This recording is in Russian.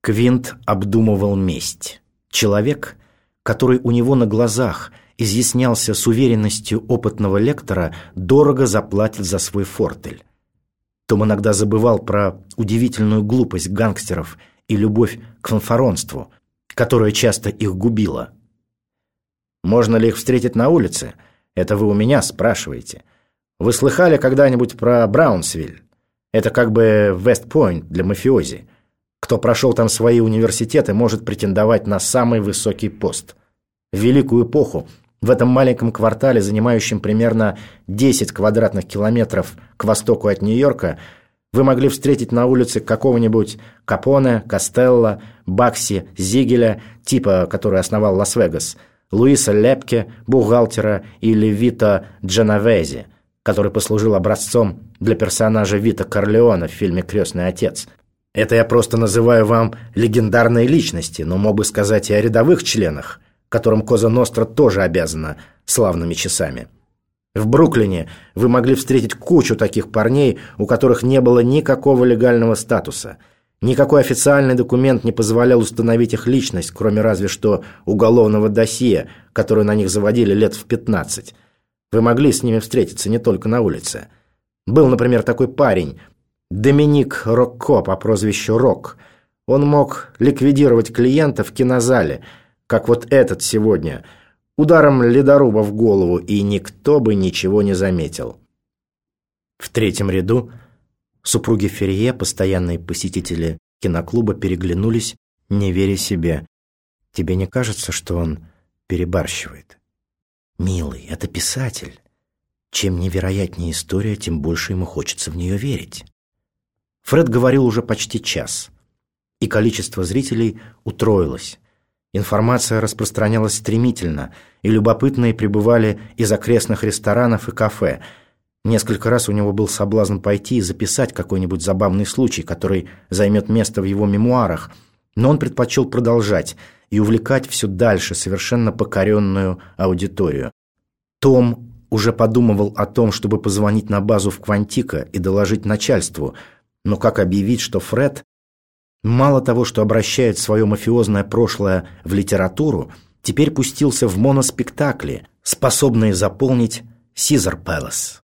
Квинт обдумывал месть. Человек, который у него на глазах изъяснялся с уверенностью опытного лектора, дорого заплатит за свой фортель. Том иногда забывал про удивительную глупость гангстеров и любовь к фанфаронству, которая часто их губила. «Можно ли их встретить на улице? Это вы у меня спрашиваете. Вы слыхали когда-нибудь про Браунсвиль? Это как бы Вестпойнт для мафиози. Кто прошел там свои университеты, может претендовать на самый высокий пост. В Великую эпоху в этом маленьком квартале, занимающем примерно 10 квадратных километров к востоку от Нью-Йорка, вы могли встретить на улице какого-нибудь Капоне, Костелло, Бакси, Зигеля, типа, который основал Лас-Вегас, Луиса Лепке, бухгалтера или Вита Дженовези, который послужил образцом для персонажа Вита Корлеона в фильме «Крестный отец», это я просто называю вам легендарные личности, но мог бы сказать и о рядовых членах, которым Коза Ностра тоже обязана славными часами. В Бруклине вы могли встретить кучу таких парней, у которых не было никакого легального статуса. Никакой официальный документ не позволял установить их личность, кроме разве что уголовного досье, которое на них заводили лет в 15. Вы могли с ними встретиться не только на улице. Был, например, такой парень, Доминик Рокко по прозвищу Рок. Он мог ликвидировать клиента в кинозале, как вот этот сегодня, ударом ледоруба в голову, и никто бы ничего не заметил. В третьем ряду супруги Ферье, постоянные посетители киноклуба, переглянулись, не веря себе. «Тебе не кажется, что он перебарщивает?» «Милый, это писатель. Чем невероятнее история, тем больше ему хочется в нее верить». Фред говорил уже почти час, и количество зрителей утроилось. Информация распространялась стремительно, и любопытные прибывали из окрестных ресторанов и кафе. Несколько раз у него был соблазн пойти и записать какой-нибудь забавный случай, который займет место в его мемуарах, но он предпочел продолжать и увлекать все дальше совершенно покоренную аудиторию. Том уже подумывал о том, чтобы позвонить на базу в Квантика и доложить начальству – но как объявить, что Фред мало того, что обращает свое мафиозное прошлое в литературу, теперь пустился в моноспектакли, способные заполнить Сизер Пэлас?